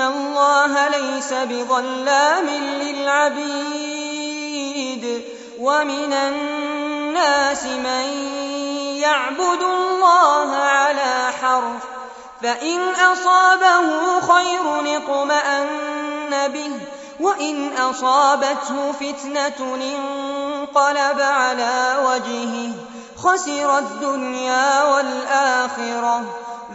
الله ليس بظلام للعبيد ومن الناس من يعبد الله على حرف فإن أصابه خير اطمأن به وإن أصابته فتنة انقلب على وجهه خسر الدنيا والآخرة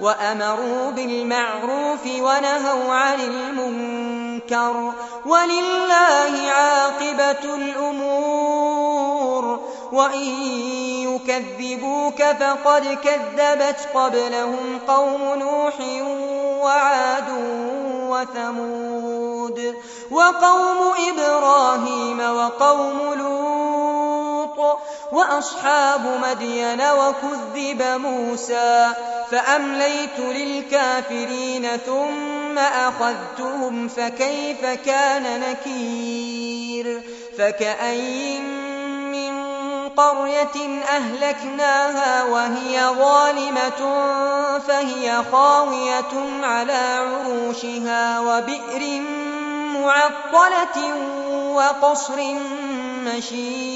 وأمروا بالمعروف ونهوا عن المنكر ولله عاقبة الأمور. وإن يكذبوك فقد كذبت قبلهم قوم نوح وعاد وثمود وقوم إبراهيم وقوم لوط وأصحاب مدين وكذب موسى فأمليت للكافرين ثم أخذتهم فكيف كان نكير فكأين من قرية أهلكناها وهي ظالمة فهي خاوية على عروشها وبئر معطلة وقصر مشيد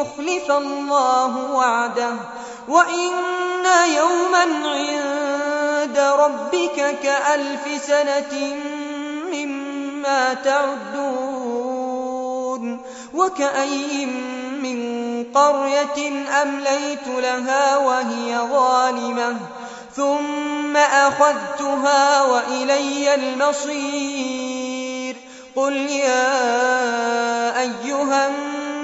يخلف الله وعده وإن يوما عند ربك كألف سنة مما تعدون وكأي من قرية أمليت لها وهي ظالمة ثم أخذتها وإلي المصير قل يا أيها الناس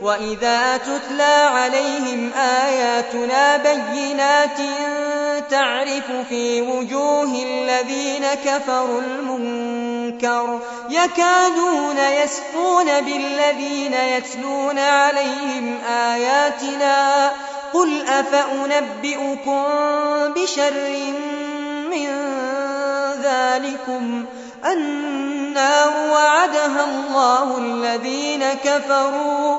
وإذا تتلى عليهم آياتنا بينات تعرف في وجوه الذين كفروا المنكر يكادون يسقون بالذين يتلون عليهم آياتنا قل أفأنبئكم بشر من ذلكم النار وعدها الله الذين كفروا